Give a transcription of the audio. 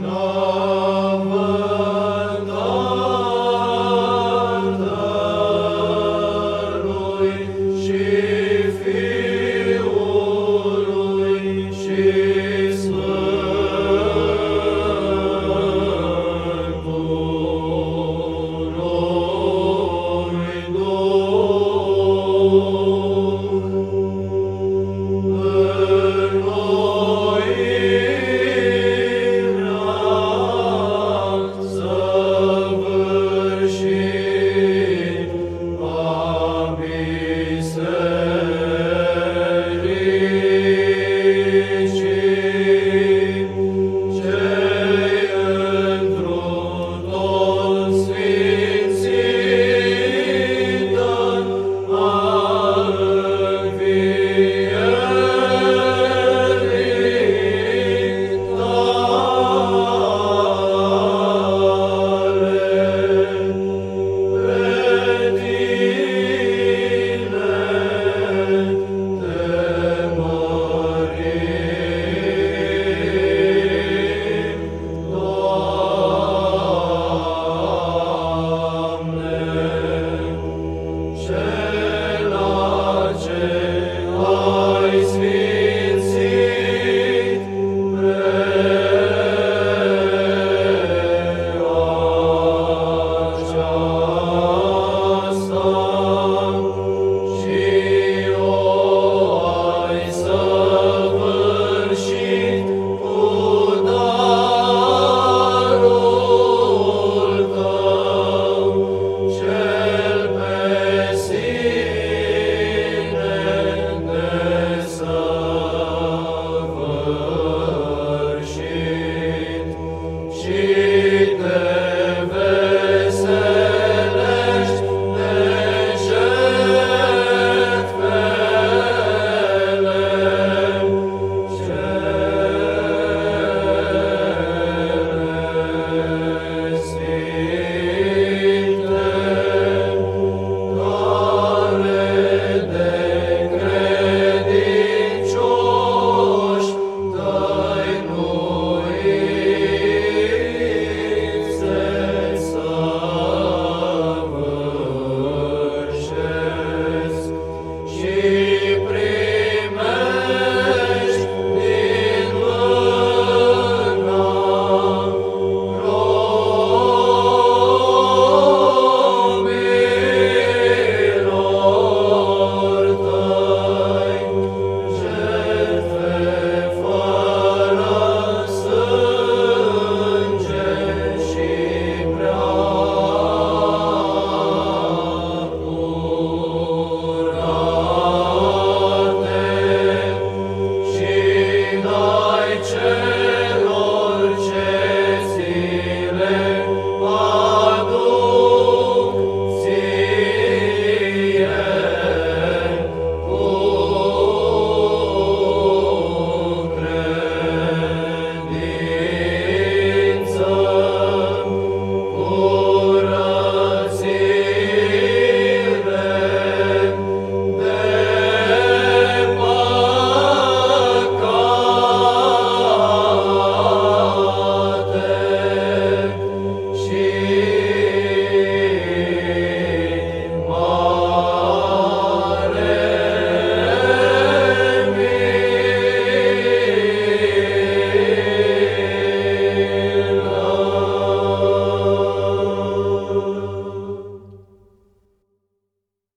No.